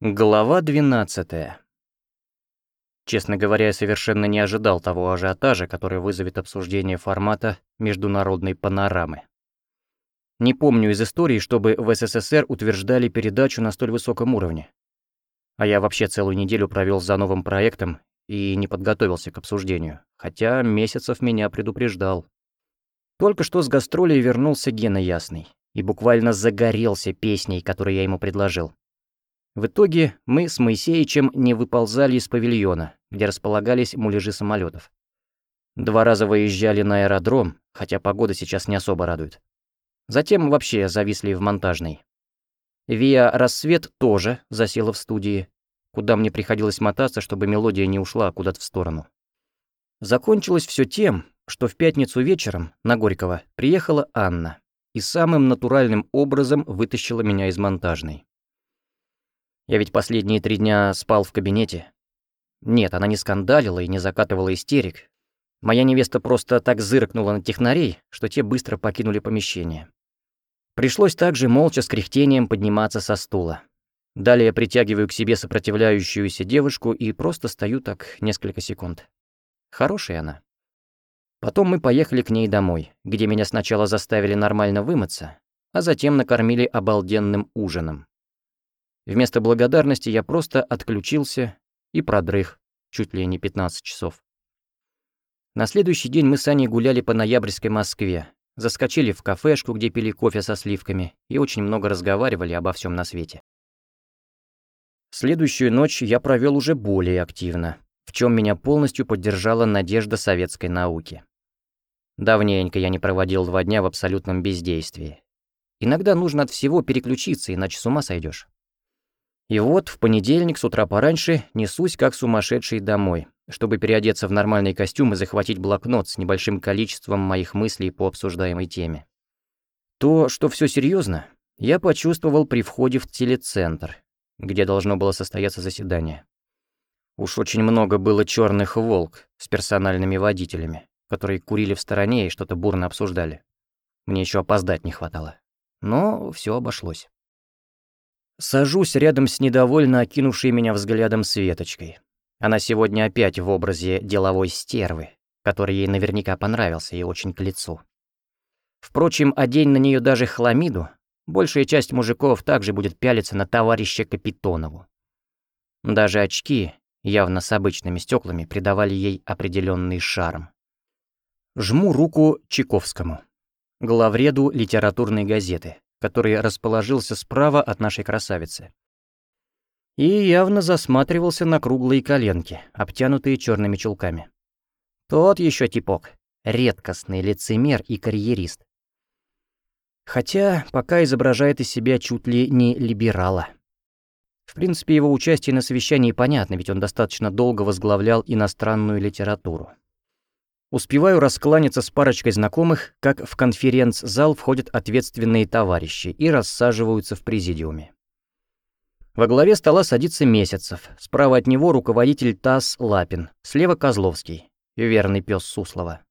Глава 12. Честно говоря, я совершенно не ожидал того ажиотажа, который вызовет обсуждение формата международной панорамы. Не помню из истории, чтобы в СССР утверждали передачу на столь высоком уровне. А я вообще целую неделю провел за новым проектом и не подготовился к обсуждению, хотя Месяцев меня предупреждал. Только что с гастролей вернулся Гена Ясный и буквально загорелся песней, которую я ему предложил. В итоге мы с Моисеичем не выползали из павильона, где располагались муляжи самолетов. Два раза выезжали на аэродром, хотя погода сейчас не особо радует. Затем вообще зависли в монтажной. Виа «Рассвет» тоже засела в студии, куда мне приходилось мотаться, чтобы мелодия не ушла куда-то в сторону. Закончилось все тем, что в пятницу вечером на Горького приехала Анна и самым натуральным образом вытащила меня из монтажной. Я ведь последние три дня спал в кабинете. Нет, она не скандалила и не закатывала истерик. Моя невеста просто так зыркнула на технарей, что те быстро покинули помещение. Пришлось также молча с кряхтением подниматься со стула. Далее я притягиваю к себе сопротивляющуюся девушку и просто стою так несколько секунд. Хорошая она. Потом мы поехали к ней домой, где меня сначала заставили нормально вымыться, а затем накормили обалденным ужином. Вместо благодарности я просто отключился и продрых чуть ли не 15 часов. На следующий день мы с Аней гуляли по ноябрьской Москве, заскочили в кафешку, где пили кофе со сливками, и очень много разговаривали обо всем на свете. Следующую ночь я провел уже более активно, в чем меня полностью поддержала надежда советской науки. Давненько я не проводил два дня в абсолютном бездействии. Иногда нужно от всего переключиться, иначе с ума сойдешь. И вот в понедельник с утра пораньше несусь как сумасшедший домой, чтобы переодеться в нормальный костюм и захватить блокнот с небольшим количеством моих мыслей по обсуждаемой теме. То, что все серьезно, я почувствовал при входе в телецентр, где должно было состояться заседание. Уж очень много было черных волк с персональными водителями, которые курили в стороне и что-то бурно обсуждали. Мне еще опоздать не хватало. Но все обошлось. Сажусь рядом с недовольно окинувшей меня взглядом Светочкой. Она сегодня опять в образе деловой стервы, который ей наверняка понравился и очень к лицу. Впрочем, одень на нее даже хламиду, большая часть мужиков также будет пялиться на товарища Капитонову. Даже очки, явно с обычными стеклами, придавали ей определенный шарм. Жму руку Чайковскому, главреду литературной газеты, который расположился справа от нашей красавицы. И явно засматривался на круглые коленки, обтянутые черными чулками. Тот еще типок, редкостный лицемер и карьерист. Хотя пока изображает из себя чуть ли не либерала. В принципе, его участие на совещании понятно, ведь он достаточно долго возглавлял иностранную литературу. Успеваю раскланяться с парочкой знакомых, как в конференц-зал входят ответственные товарищи и рассаживаются в президиуме. Во главе стола садится Месяцев, справа от него руководитель ТАСС Лапин, слева Козловский, верный пес Суслова.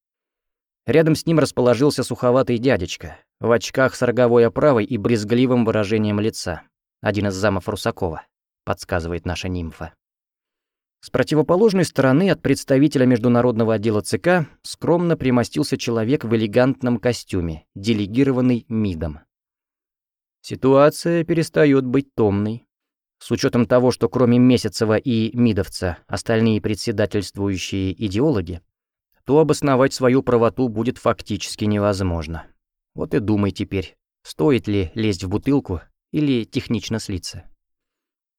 Рядом с ним расположился суховатый дядечка, в очках с роговой оправой и брезгливым выражением лица, один из замов Русакова, подсказывает наша нимфа. С противоположной стороны от представителя международного отдела ЦК скромно примостился человек в элегантном костюме, делегированный МИДом. Ситуация перестает быть томной. С учетом того, что кроме Месяцева и Мидовца остальные председательствующие идеологи, то обосновать свою правоту будет фактически невозможно. Вот и думай теперь, стоит ли лезть в бутылку или технично слиться.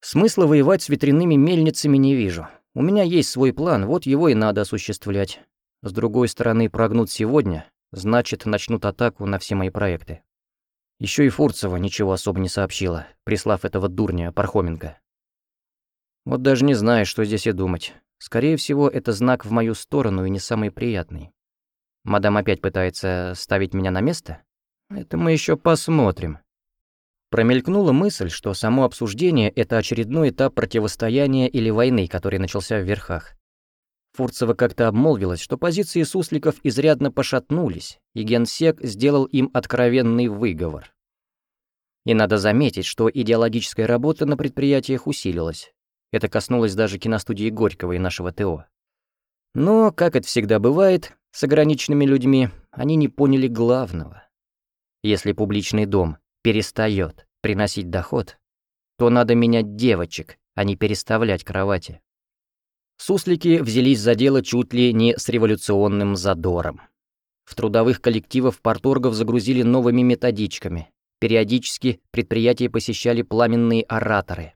Смысла воевать с ветряными мельницами не вижу. У меня есть свой план, вот его и надо осуществлять. С другой стороны, прогнут сегодня, значит, начнут атаку на все мои проекты. Еще и Фурцева ничего особо не сообщила, прислав этого дурня Пархоменко. Вот даже не знаю, что здесь и думать. Скорее всего, это знак в мою сторону и не самый приятный. Мадам опять пытается ставить меня на место? Это мы еще посмотрим. Промелькнула мысль, что само обсуждение — это очередной этап противостояния или войны, который начался в верхах. Фурцева как-то обмолвилась, что позиции сусликов изрядно пошатнулись, и генсек сделал им откровенный выговор. И надо заметить, что идеологическая работа на предприятиях усилилась. Это коснулось даже киностудии Горького и нашего ТО. Но, как это всегда бывает, с ограниченными людьми они не поняли главного. Если публичный дом перестает приносить доход, то надо менять девочек, а не переставлять кровати. Суслики взялись за дело чуть ли не с революционным задором. В трудовых коллективов порторгов загрузили новыми методичками. Периодически предприятия посещали пламенные ораторы.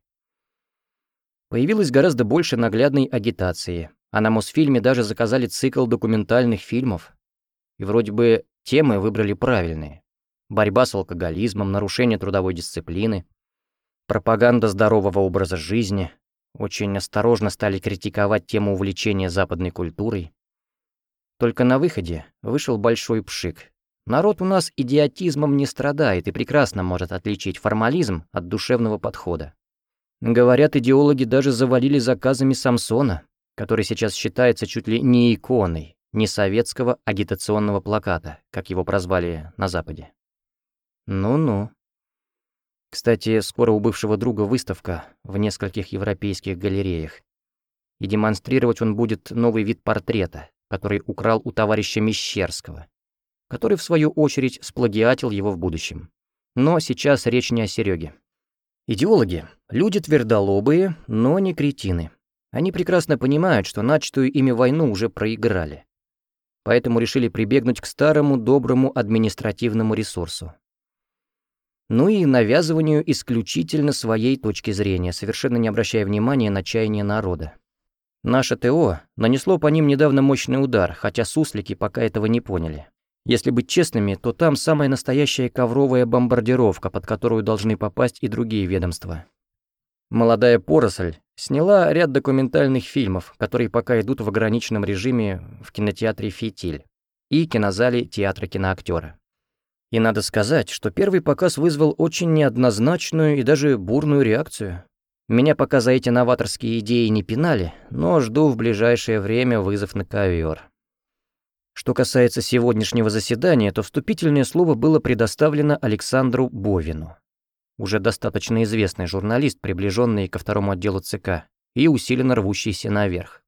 Появилось гораздо больше наглядной агитации, а на Мосфильме даже заказали цикл документальных фильмов. И вроде бы темы выбрали правильные. Борьба с алкоголизмом, нарушение трудовой дисциплины, пропаганда здорового образа жизни, очень осторожно стали критиковать тему увлечения западной культурой. Только на выходе вышел большой пшик. Народ у нас идиотизмом не страдает и прекрасно может отличить формализм от душевного подхода. Говорят, идеологи даже завалили заказами Самсона, который сейчас считается чуть ли не иконой, не советского агитационного плаката, как его прозвали на Западе. Ну-ну. Кстати, скоро у бывшего друга выставка в нескольких европейских галереях. И демонстрировать он будет новый вид портрета, который украл у товарища Мещерского, который, в свою очередь, сплагиатил его в будущем. Но сейчас речь не о Сереге. Идеологи — люди твердолобые, но не кретины. Они прекрасно понимают, что начатую ими войну уже проиграли. Поэтому решили прибегнуть к старому доброму административному ресурсу ну и навязыванию исключительно своей точки зрения, совершенно не обращая внимания на чаяние народа. Наше ТО нанесло по ним недавно мощный удар, хотя суслики пока этого не поняли. Если быть честными, то там самая настоящая ковровая бомбардировка, под которую должны попасть и другие ведомства. Молодая поросль сняла ряд документальных фильмов, которые пока идут в ограниченном режиме в кинотеатре «Фитиль» и кинозале театра киноактера. И надо сказать, что первый показ вызвал очень неоднозначную и даже бурную реакцию. Меня пока за эти новаторские идеи не пинали, но жду в ближайшее время вызов на ковер. Что касается сегодняшнего заседания, то вступительное слово было предоставлено Александру Бовину. Уже достаточно известный журналист, приближенный ко второму отделу ЦК и усиленно рвущийся наверх.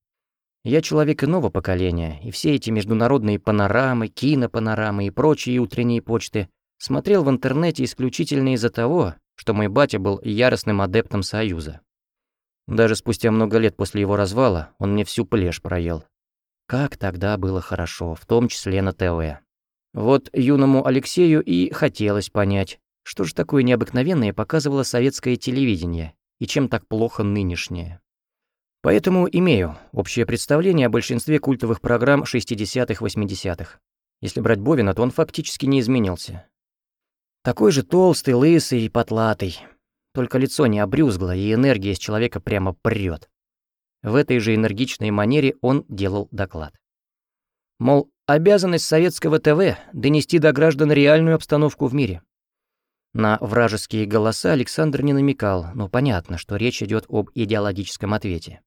Я человек иного поколения, и все эти международные панорамы, кинопанорамы и прочие утренние почты смотрел в интернете исключительно из-за того, что мой батя был яростным адептом Союза. Даже спустя много лет после его развала он мне всю плешь проел. Как тогда было хорошо, в том числе на ТВ. Вот юному Алексею и хотелось понять, что же такое необыкновенное показывало советское телевидение и чем так плохо нынешнее. Поэтому имею общее представление о большинстве культовых программ 60-х-80-х. Если брать Бовина, то он фактически не изменился. Такой же толстый, лысый и потлатый. Только лицо не обрюзгло, и энергия из человека прямо прёт. В этой же энергичной манере он делал доклад. Мол, обязанность советского ТВ — донести до граждан реальную обстановку в мире. На вражеские голоса Александр не намекал, но понятно, что речь идет об идеологическом ответе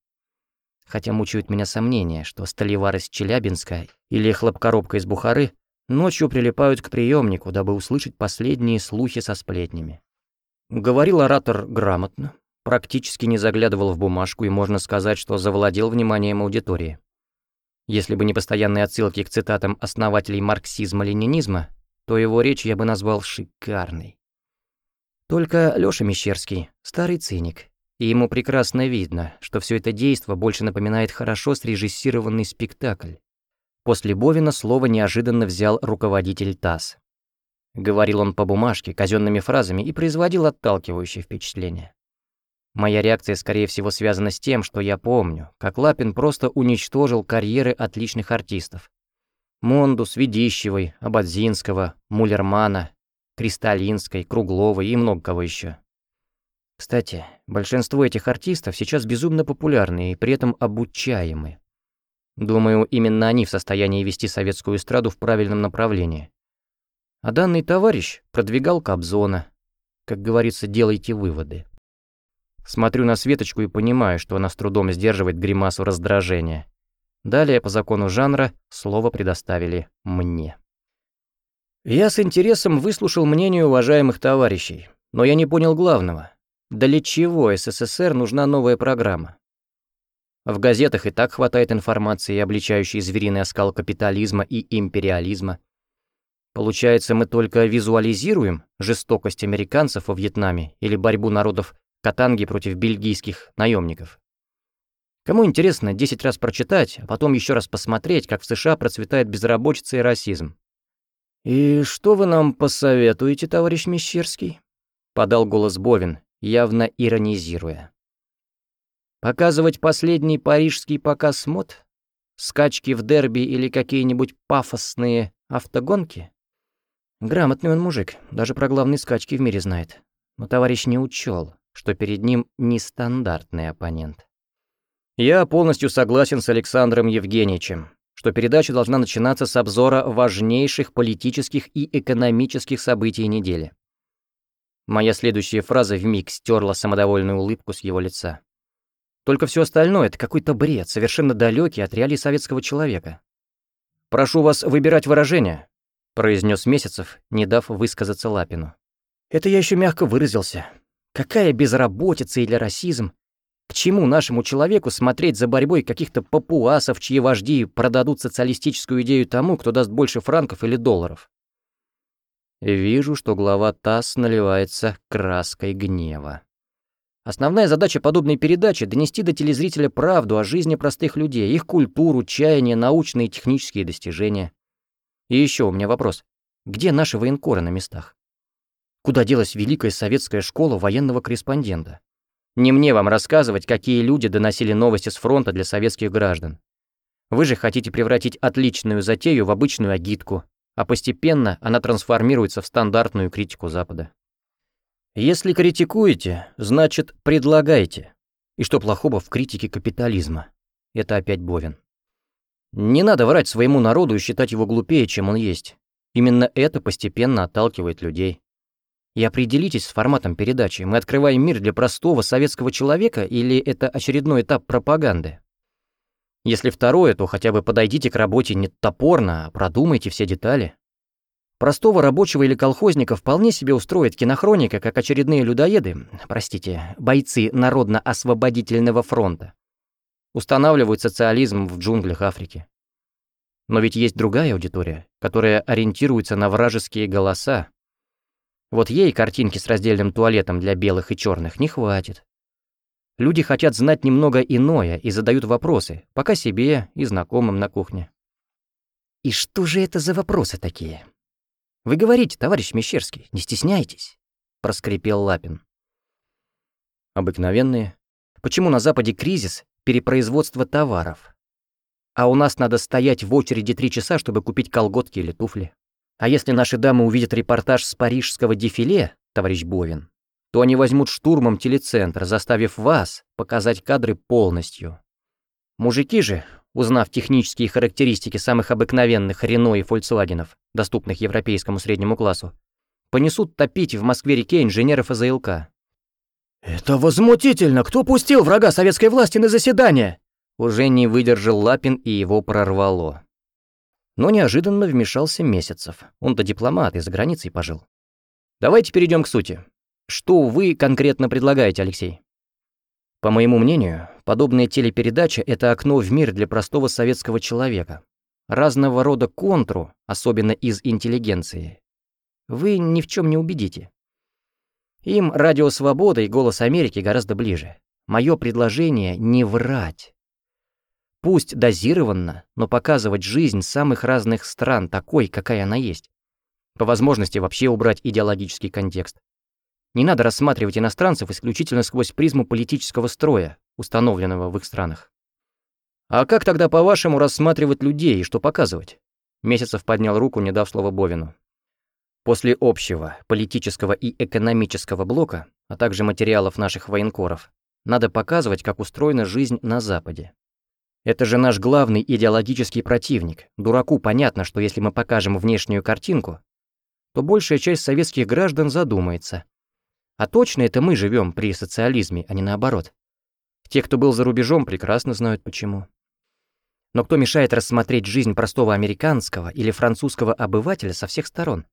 хотя мучают меня сомнения, что столевар из Челябинска или хлопкоробка из Бухары ночью прилипают к приемнику, дабы услышать последние слухи со сплетнями. Говорил оратор грамотно, практически не заглядывал в бумажку и можно сказать, что завладел вниманием аудитории. Если бы не постоянные отсылки к цитатам основателей марксизма-ленинизма, то его речь я бы назвал шикарной. Только Лёша Мещерский, старый циник, и ему прекрасно видно, что все это действо больше напоминает хорошо срежиссированный спектакль. После Бовина слово неожиданно взял руководитель ТАСС. Говорил он по бумажке, казенными фразами и производил отталкивающее впечатление. Моя реакция, скорее всего, связана с тем, что я помню, как Лапин просто уничтожил карьеры отличных артистов. Мондус, Ведищевой, Абадзинского, Мулермана, Кристалинской, Кругловой и много кого еще. Кстати, большинство этих артистов сейчас безумно популярны и при этом обучаемы. Думаю, именно они в состоянии вести советскую эстраду в правильном направлении. А данный товарищ продвигал Кобзона. Как говорится, делайте выводы. Смотрю на Светочку и понимаю, что она с трудом сдерживает гримасу раздражения. Далее, по закону жанра, слово предоставили мне. Я с интересом выслушал мнение уважаемых товарищей Но я не понял главного. Для чего СССР нужна новая программа? В газетах и так хватает информации, обличающей звериный оскал капитализма и империализма. Получается, мы только визуализируем жестокость американцев во Вьетнаме или борьбу народов Катанги против бельгийских наемников. Кому интересно 10 раз прочитать, а потом еще раз посмотреть, как в США процветает безработица и расизм. «И что вы нам посоветуете, товарищ Мещерский?» — подал голос Бовин, явно иронизируя. Показывать последний парижский показ мод? Скачки в дерби или какие-нибудь пафосные автогонки? Грамотный он мужик, даже про главные скачки в мире знает. Но товарищ не учел, что перед ним нестандартный оппонент. Я полностью согласен с Александром Евгеньевичем, что передача должна начинаться с обзора важнейших политических и экономических событий недели. Моя следующая фраза вмиг стерла самодовольную улыбку с его лица. Только все остальное — это какой-то бред, совершенно далекий от реалий советского человека. «Прошу вас выбирать выражение», — произнес Месяцев, не дав высказаться Лапину. «Это я еще мягко выразился. Какая безработица или расизм? К чему нашему человеку смотреть за борьбой каких-то папуасов, чьи вожди продадут социалистическую идею тому, кто даст больше франков или долларов?» Вижу, что глава ТАСС наливается краской гнева. Основная задача подобной передачи — донести до телезрителя правду о жизни простых людей, их культуру, чаяния, научные и технические достижения. И еще у меня вопрос. Где наши военкоры на местах? Куда делась великая советская школа военного корреспондента? Не мне вам рассказывать, какие люди доносили новости с фронта для советских граждан. Вы же хотите превратить отличную затею в обычную агитку, а постепенно она трансформируется в стандартную критику Запада. Если критикуете, значит, предлагайте. И что плохого в критике капитализма? Это опять Бовин. Не надо врать своему народу и считать его глупее, чем он есть. Именно это постепенно отталкивает людей. И определитесь с форматом передачи. Мы открываем мир для простого советского человека или это очередной этап пропаганды? Если второе, то хотя бы подойдите к работе не топорно, а продумайте все детали. Простого рабочего или колхозника вполне себе устроит кинохроника, как очередные людоеды, простите, бойцы Народно-освободительного фронта, устанавливают социализм в джунглях Африки. Но ведь есть другая аудитория, которая ориентируется на вражеские голоса. Вот ей картинки с раздельным туалетом для белых и черных не хватит. Люди хотят знать немного иное и задают вопросы, пока себе и знакомым на кухне. И что же это за вопросы такие? Вы говорите, товарищ Мещерский, не стесняйтесь, проскрипел Лапин. Обыкновенные. Почему на Западе кризис перепроизводства товаров? А у нас надо стоять в очереди три часа, чтобы купить колготки или туфли. А если наши дамы увидят репортаж с парижского дефиле, товарищ Бовин, то они возьмут штурмом телецентр, заставив вас показать кадры полностью. Мужики же, узнав технические характеристики самых обыкновенных Рено и Фольксвагенов, доступных европейскому среднему классу, понесут топить в Москве-реке инженеров АЗЛК. «Это возмутительно! Кто пустил врага советской власти на заседание?» Уже не выдержал Лапин и его прорвало. Но неожиданно вмешался Месяцев. Он-то дипломат и за границей пожил. Давайте перейдем к сути. Что вы конкретно предлагаете, Алексей? По моему мнению, подобная телепередача — это окно в мир для простого советского человека. Разного рода контру, особенно из интеллигенции. Вы ни в чем не убедите. Им радио «Свобода» и «Голос Америки» гораздо ближе. Мое предложение — не врать. Пусть дозированно, но показывать жизнь самых разных стран такой, какая она есть. По возможности вообще убрать идеологический контекст. Не надо рассматривать иностранцев исключительно сквозь призму политического строя, установленного в их странах. А как тогда, по-вашему, рассматривать людей и что показывать? Месяцев поднял руку, не дав слова Бовину. После общего политического и экономического блока, а также материалов наших военкоров, надо показывать, как устроена жизнь на Западе. Это же наш главный идеологический противник. Дураку понятно, что если мы покажем внешнюю картинку, то большая часть советских граждан задумается, а точно это мы живем при социализме, а не наоборот. Те, кто был за рубежом, прекрасно знают почему. Но кто мешает рассмотреть жизнь простого американского или французского обывателя со всех сторон?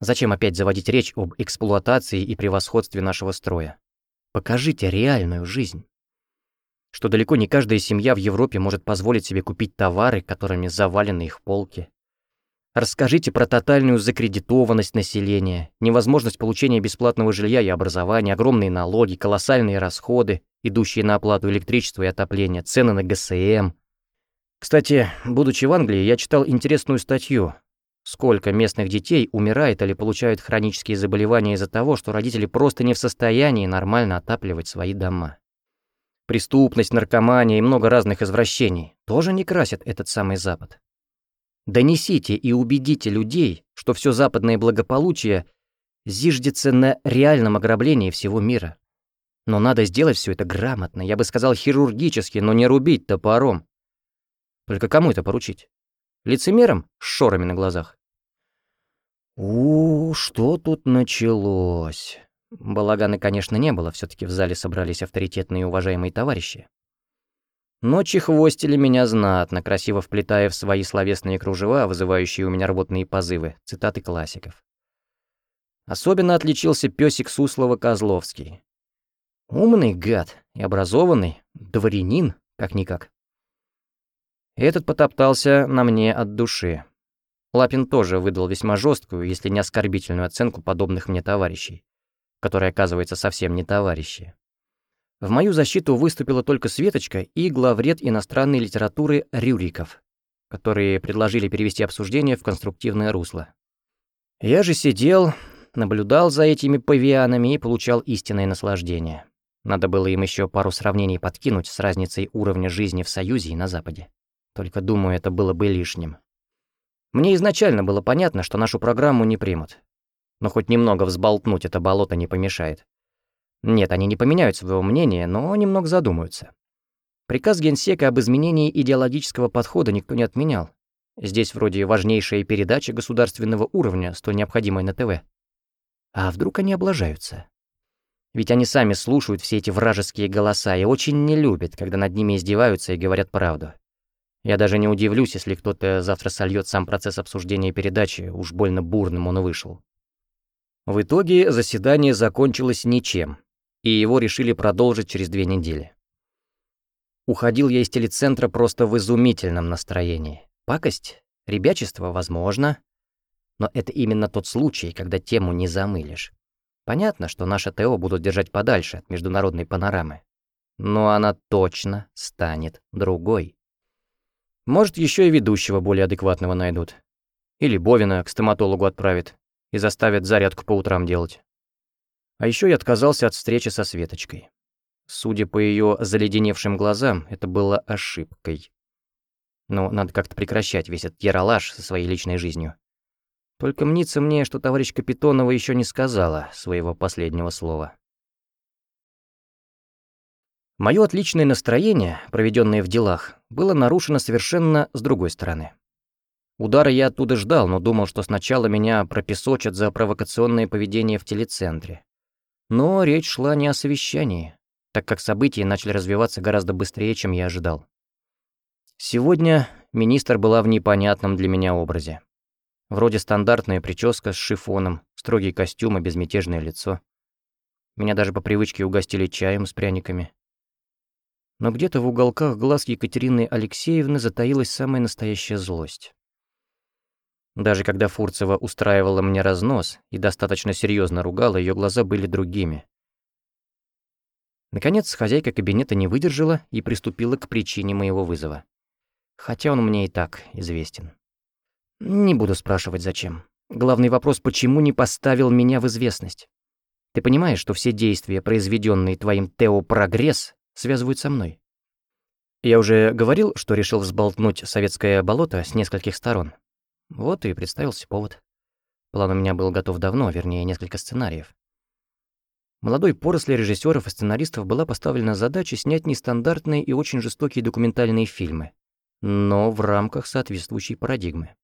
Зачем опять заводить речь об эксплуатации и превосходстве нашего строя? Покажите реальную жизнь. Что далеко не каждая семья в Европе может позволить себе купить товары, которыми завалены их полки. Расскажите про тотальную закредитованность населения, невозможность получения бесплатного жилья и образования, огромные налоги, колоссальные расходы, идущие на оплату электричества и отопления, цены на ГСМ. Кстати, будучи в Англии, я читал интересную статью. Сколько местных детей умирает или получают хронические заболевания из-за того, что родители просто не в состоянии нормально отапливать свои дома. Преступность, наркомания и много разных извращений тоже не красят этот самый Запад. Донесите и убедите людей, что все западное благополучие зиждется на реальном ограблении всего мира. Но надо сделать все это грамотно, я бы сказал хирургически, но не рубить топором. Только кому это поручить? Лицемерам с шорами на глазах? у, что тут началось? Балагана, конечно, не было, все таки в зале собрались авторитетные и уважаемые товарищи. Ночи хвостили меня знатно, красиво вплетая в свои словесные кружева, вызывающие у меня рвотные позывы, цитаты классиков. Особенно отличился пёсик Суслова Козловский. Умный гад и образованный, дворянин, как-никак. Этот потоптался на мне от души. Лапин тоже выдал весьма жесткую, если не оскорбительную оценку подобных мне товарищей, которые, оказывается, совсем не товарищи. В мою защиту выступила только Светочка и главред иностранной литературы Рюриков, которые предложили перевести обсуждение в конструктивное русло. Я же сидел, наблюдал за этими павианами и получал истинное наслаждение. Надо было им еще пару сравнений подкинуть с разницей уровня жизни в Союзе и на Западе. Только, думаю, это было бы лишним. Мне изначально было понятно, что нашу программу не примут. Но хоть немного взболтнуть это болото не помешает. Нет, они не поменяют своего мнения, но немного задумаются. Приказ Генсека об изменении идеологического подхода никто не отменял. Здесь вроде важнейшая передача государственного уровня, столь необходимая на ТВ. А вдруг они облажаются? Ведь они сами слушают все эти вражеские голоса и очень не любят, когда над ними издеваются и говорят правду. Я даже не удивлюсь, если кто-то завтра сольет сам процесс обсуждения передачи, уж больно бурным он вышел. В итоге заседание закончилось ничем и его решили продолжить через две недели. Уходил я из телецентра просто в изумительном настроении. Пакость? Ребячество? Возможно. Но это именно тот случай, когда тему не замылишь. Понятно, что наше ТО будут держать подальше от международной панорамы. Но она точно станет другой. Может, еще и ведущего более адекватного найдут. Или Бовина к стоматологу отправят и заставят зарядку по утрам делать. А еще я отказался от встречи со Светочкой. Судя по ее заледеневшим глазам, это было ошибкой. Но надо как-то прекращать весь этот яролаж со своей личной жизнью. Только мнится мне, что товарищ Капитонова еще не сказала своего последнего слова. Мое отличное настроение, проведенное в делах, было нарушено совершенно с другой стороны. Удара я оттуда ждал, но думал, что сначала меня пропесочат за провокационное поведение в телецентре. Но речь шла не о совещании, так как события начали развиваться гораздо быстрее, чем я ожидал. Сегодня министр была в непонятном для меня образе. Вроде стандартная прическа с шифоном, строгий костюм и безмятежное лицо. Меня даже по привычке угостили чаем с пряниками. Но где-то в уголках глаз Екатерины Алексеевны затаилась самая настоящая злость. Даже когда Фурцева устраивала мне разнос и достаточно серьезно ругала, ее глаза были другими. Наконец, хозяйка кабинета не выдержала и приступила к причине моего вызова. Хотя он мне и так известен. Не буду спрашивать, зачем. Главный вопрос, почему не поставил меня в известность? Ты понимаешь, что все действия, произведенные твоим Тео Прогресс, связывают со мной? Я уже говорил, что решил взболтнуть советское болото с нескольких сторон. Вот и представился повод. План у меня был готов давно, вернее, несколько сценариев. Молодой поросли режиссеров и сценаристов была поставлена задача снять нестандартные и очень жестокие документальные фильмы, но в рамках соответствующей парадигмы.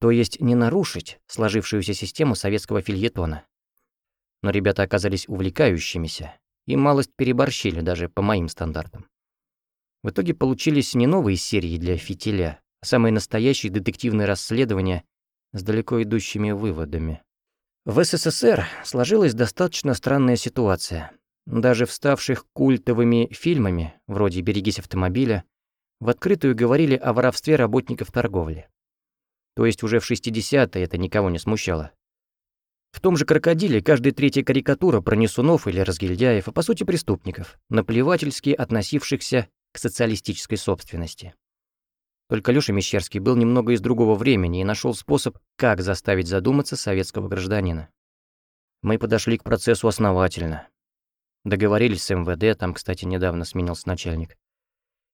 То есть не нарушить сложившуюся систему советского фильетона. Но ребята оказались увлекающимися и малость переборщили даже по моим стандартам. В итоге получились не новые серии для фитиля, Самые настоящие детективные расследования с далеко идущими выводами. В СССР сложилась достаточно странная ситуация. Даже вставших культовыми фильмами, вроде «Берегись автомобиля», в открытую говорили о воровстве работников торговли. То есть уже в 60-е это никого не смущало. В том же «Крокодиле» каждая третья карикатура про несунов или разгильдяев, а по сути преступников, наплевательски относившихся к социалистической собственности. Только Лёша Мещерский был немного из другого времени и нашел способ, как заставить задуматься советского гражданина. Мы подошли к процессу основательно. Договорились с МВД, там, кстати, недавно сменился начальник.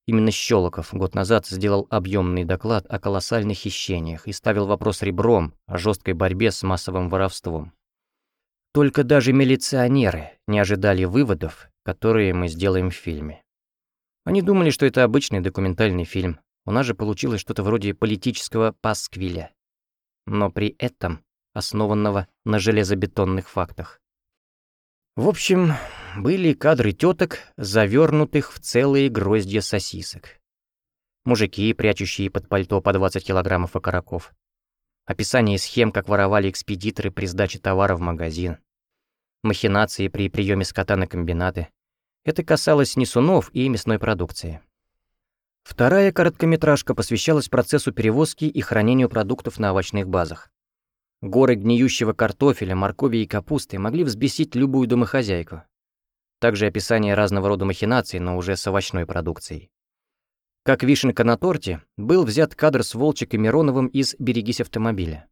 Именно Щелоков год назад сделал объемный доклад о колоссальных хищениях и ставил вопрос ребром о жесткой борьбе с массовым воровством. Только даже милиционеры не ожидали выводов, которые мы сделаем в фильме. Они думали, что это обычный документальный фильм, у нас же получилось что-то вроде политического пасквиля. Но при этом основанного на железобетонных фактах. В общем, были кадры теток, завернутых в целые гроздья сосисок. Мужики, прячущие под пальто по 20 килограммов окороков. Описание схем, как воровали экспедиторы при сдаче товара в магазин. Махинации при приеме скота на комбинаты. Это касалось несунов и мясной продукции. Вторая короткометражка посвящалась процессу перевозки и хранению продуктов на овощных базах. Горы гниющего картофеля, моркови и капусты могли взбесить любую домохозяйку. Также описание разного рода махинаций, но уже с овощной продукцией. Как вишенка на торте, был взят кадр с Волчик и Мироновым из «Берегись автомобиля».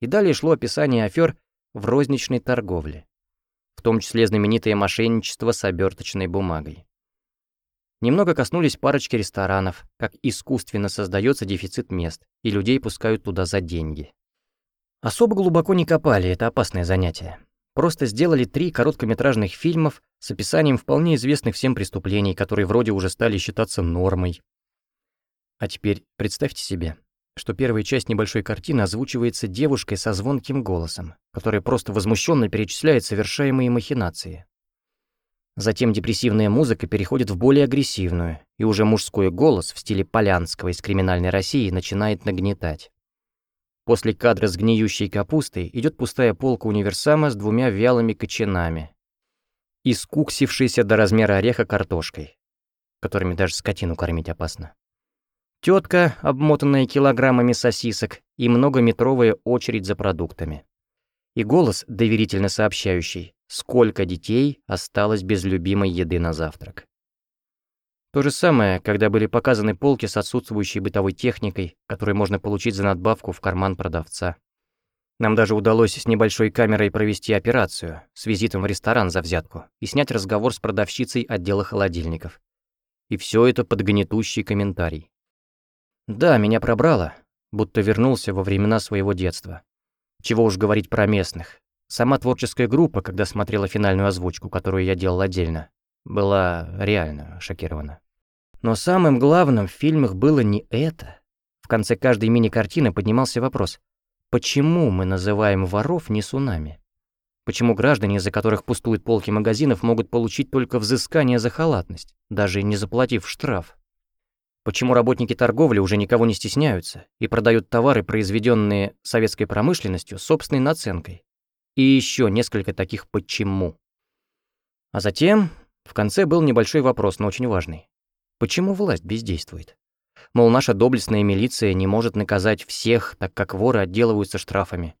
И далее шло описание афер в розничной торговле, в том числе знаменитое мошенничество с оберточной бумагой. Немного коснулись парочки ресторанов, как искусственно создается дефицит мест, и людей пускают туда за деньги. Особо глубоко не копали, это опасное занятие. Просто сделали три короткометражных фильмов с описанием вполне известных всем преступлений, которые вроде уже стали считаться нормой. А теперь представьте себе, что первая часть небольшой картины озвучивается девушкой со звонким голосом, которая просто возмущенно перечисляет совершаемые махинации. Затем депрессивная музыка переходит в более агрессивную, и уже мужской голос в стиле Полянского из «Криминальной России» начинает нагнетать. После кадра с гниющей капустой идет пустая полка универсама с двумя вялыми кочанами и скуксившейся до размера ореха картошкой, которыми даже скотину кормить опасно. Тетка, обмотанная килограммами сосисок, и многометровая очередь за продуктами. И голос, доверительно сообщающий, сколько детей осталось без любимой еды на завтрак. То же самое, когда были показаны полки с отсутствующей бытовой техникой, которую можно получить за надбавку в карман продавца. Нам даже удалось с небольшой камерой провести операцию с визитом в ресторан за взятку и снять разговор с продавщицей отдела холодильников. И все это под гнетущий комментарий. Да, меня пробрало, будто вернулся во времена своего детства. Чего уж говорить про местных, Сама творческая группа, когда смотрела финальную озвучку, которую я делал отдельно, была реально шокирована. Но самым главным в фильмах было не это. В конце каждой мини-картины поднимался вопрос, почему мы называем воров несунами? Почему граждане, из-за которых пустуют полки магазинов, могут получить только взыскание за халатность, даже не заплатив штраф? Почему работники торговли уже никого не стесняются и продают товары, произведенные советской промышленностью, собственной наценкой, и еще несколько таких «почему». А затем в конце был небольшой вопрос, но очень важный. Почему власть бездействует? Мол, наша доблестная милиция не может наказать всех, так как воры отделываются штрафами.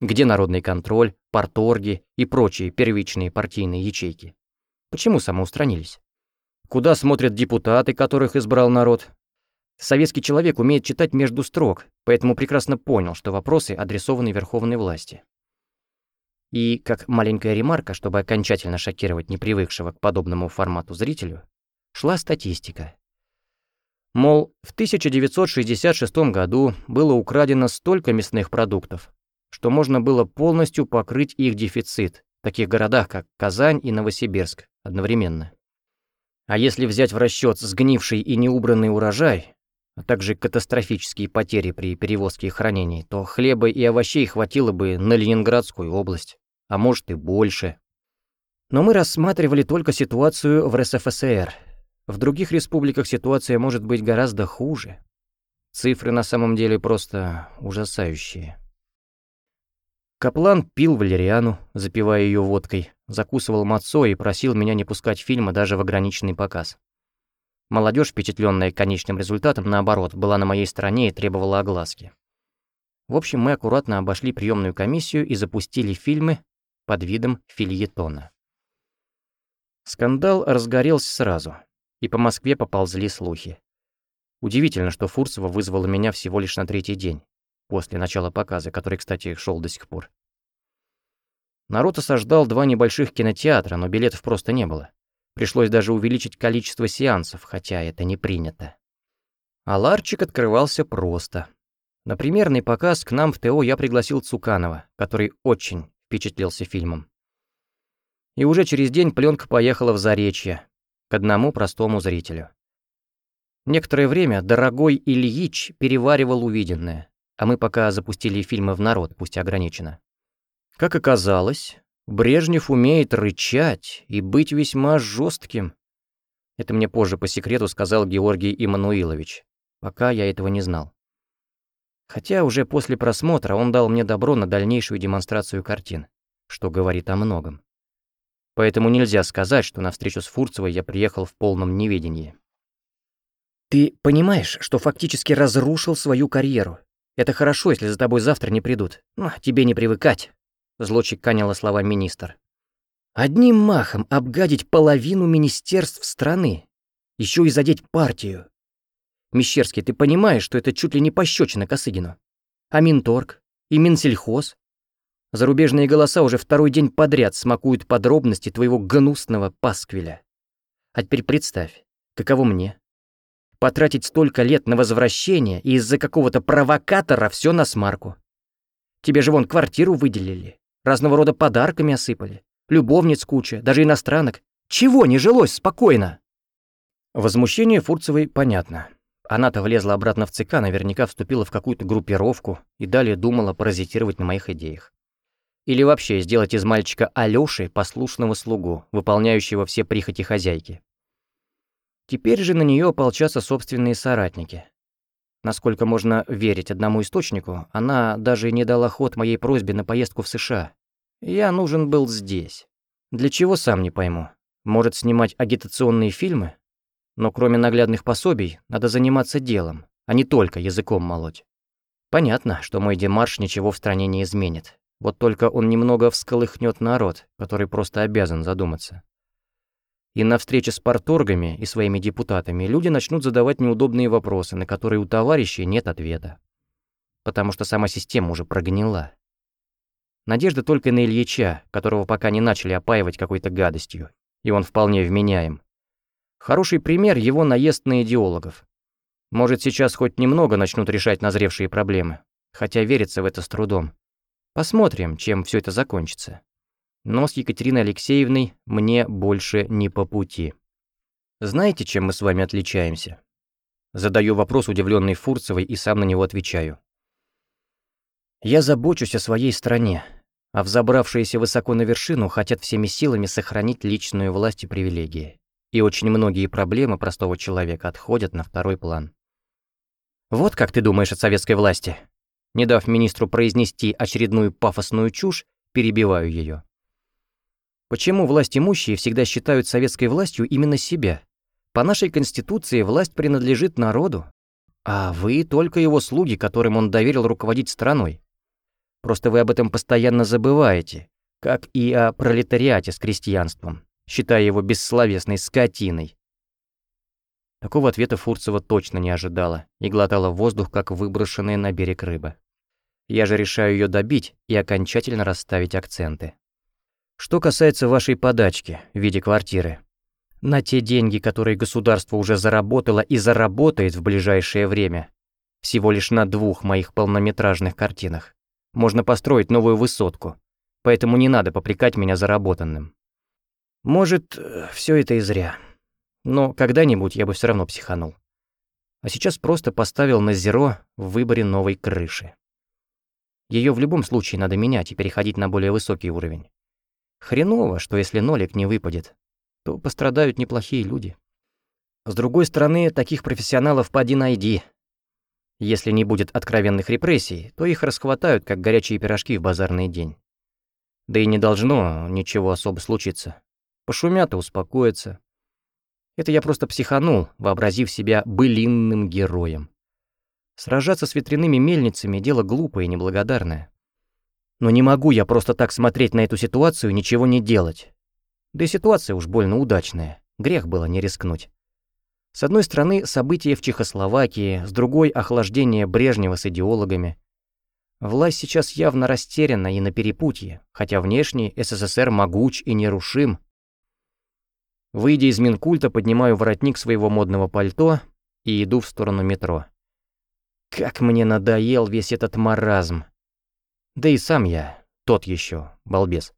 Где народный контроль, порторги и прочие первичные партийные ячейки? Почему самоустранились? Куда смотрят депутаты, которых избрал народ? Советский человек умеет читать между строк, поэтому прекрасно понял, что вопросы адресованы верховной власти. И, как маленькая ремарка, чтобы окончательно шокировать непривыкшего к подобному формату зрителю, шла статистика. Мол, в 1966 году было украдено столько мясных продуктов, что можно было полностью покрыть их дефицит в таких городах, как Казань и Новосибирск одновременно. А если взять в расчет сгнивший и неубранный урожай, а также катастрофические потери при перевозке и хранении, то хлеба и овощей хватило бы на Ленинградскую область а может и больше. Но мы рассматривали только ситуацию в РСФСР. В других республиках ситуация может быть гораздо хуже. Цифры на самом деле просто ужасающие. Каплан пил валериану, запивая ее водкой, закусывал мацо и просил меня не пускать фильмы даже в ограниченный показ. Молодежь, впечатленная конечным результатом, наоборот, была на моей стороне и требовала огласки. В общем, мы аккуратно обошли приемную комиссию и запустили фильмы под видом фильетона. Скандал разгорелся сразу, и по Москве поползли слухи. Удивительно, что Фурцева вызвала меня всего лишь на третий день после начала показа, который, кстати, шел до сих пор. Народ осаждал два небольших кинотеатра, но билетов просто не было. Пришлось даже увеличить количество сеансов, хотя это не принято. А ларчик открывался просто. На примерный показ к нам в ТО я пригласил Цуканова, который очень впечатлился фильмом. И уже через день пленка поехала в Заречье, к одному простому зрителю. Некоторое время дорогой Ильич переваривал увиденное а мы пока запустили фильмы в народ, пусть и ограниченно. Как оказалось, Брежнев умеет рычать и быть весьма жестким. Это мне позже по секрету сказал Георгий Иммануилович, пока я этого не знал. Хотя уже после просмотра он дал мне добро на дальнейшую демонстрацию картин, что говорит о многом. Поэтому нельзя сказать, что на встречу с Фурцевой я приехал в полном неведении. «Ты понимаешь, что фактически разрушил свою карьеру это хорошо, если за тобой завтра не придут. Но тебе не привыкать», — зло чеканила слова министр. «Одним махом обгадить половину министерств страны. Еще и задеть партию. Мещерский, ты понимаешь, что это чуть ли не пощечина Косыгину? А Минторг? И Минсельхоз? Зарубежные голоса уже второй день подряд смакуют подробности твоего гнусного пасквиля. А теперь представь, каково мне, Потратить столько лет на возвращение и из-за какого-то провокатора все на смарку. Тебе же вон квартиру выделили, разного рода подарками осыпали, любовниц куча, даже иностранок. Чего не жилось спокойно? Возмущение Фурцевой понятно. Она-то влезла обратно в ЦК, наверняка вступила в какую-то группировку и далее думала паразитировать на моих идеях. Или вообще сделать из мальчика Алёши послушного слугу, выполняющего все прихоти хозяйки. Теперь же на нее ополчатся собственные соратники. Насколько можно верить одному источнику, она даже не дала ход моей просьбе на поездку в США. Я нужен был здесь. Для чего, сам не пойму. Может, снимать агитационные фильмы? Но кроме наглядных пособий, надо заниматься делом, а не только языком молоть. Понятно, что мой демарш ничего в стране не изменит. Вот только он немного всколыхнет народ, который просто обязан задуматься. И на встрече с парторгами и своими депутатами люди начнут задавать неудобные вопросы, на которые у товарищей нет ответа. Потому что сама система уже прогнила. Надежда только на Ильича, которого пока не начали опаивать какой-то гадостью, и он вполне вменяем. Хороший пример его наезд на идеологов. Может, сейчас хоть немного начнут решать назревшие проблемы, хотя верится в это с трудом. Посмотрим, чем все это закончится но с Екатериной Алексеевной мне больше не по пути. Знаете, чем мы с вами отличаемся? Задаю вопрос удивленной Фурцевой и сам на него отвечаю. Я забочусь о своей стране, а взобравшиеся высоко на вершину хотят всеми силами сохранить личную власть и привилегии. И очень многие проблемы простого человека отходят на второй план. Вот как ты думаешь о советской власти? Не дав министру произнести очередную пафосную чушь, перебиваю ее. Почему власть имущие всегда считают советской властью именно себя? По нашей конституции власть принадлежит народу, а вы только его слуги, которым он доверил руководить страной. Просто вы об этом постоянно забываете, как и о пролетариате с крестьянством, считая его бессловесной скотиной. Такого ответа Фурцева точно не ожидала и глотала воздух, как выброшенная на берег рыба. Я же решаю ее добить и окончательно расставить акценты. Что касается вашей подачки в виде квартиры, на те деньги, которые государство уже заработало и заработает в ближайшее время, всего лишь на двух моих полнометражных картинах, можно построить новую высотку, поэтому не надо попрекать меня заработанным. Может, все это и зря, но когда-нибудь я бы все равно психанул. А сейчас просто поставил на зеро в выборе новой крыши. Ее в любом случае надо менять и переходить на более высокий уровень. Хреново, что если нолик не выпадет, то пострадают неплохие люди. С другой стороны, таких профессионалов поди найди. Если не будет откровенных репрессий, то их расхватают, как горячие пирожки в базарный день. Да и не должно ничего особо случиться. Пошумят и успокоятся. Это я просто психанул, вообразив себя былинным героем. Сражаться с ветряными мельницами — дело глупое и неблагодарное. Но не могу я просто так смотреть на эту ситуацию и ничего не делать. Да и ситуация уж больно удачная. Грех было не рискнуть. С одной стороны, события в Чехословакии, с другой — охлаждение Брежнева с идеологами. Власть сейчас явно растеряна и на перепутье, хотя внешне СССР могуч и нерушим. Выйдя из Минкульта, поднимаю воротник своего модного пальто и иду в сторону метро. Как мне надоел весь этот маразм. Да и сам я, тот еще, балбес.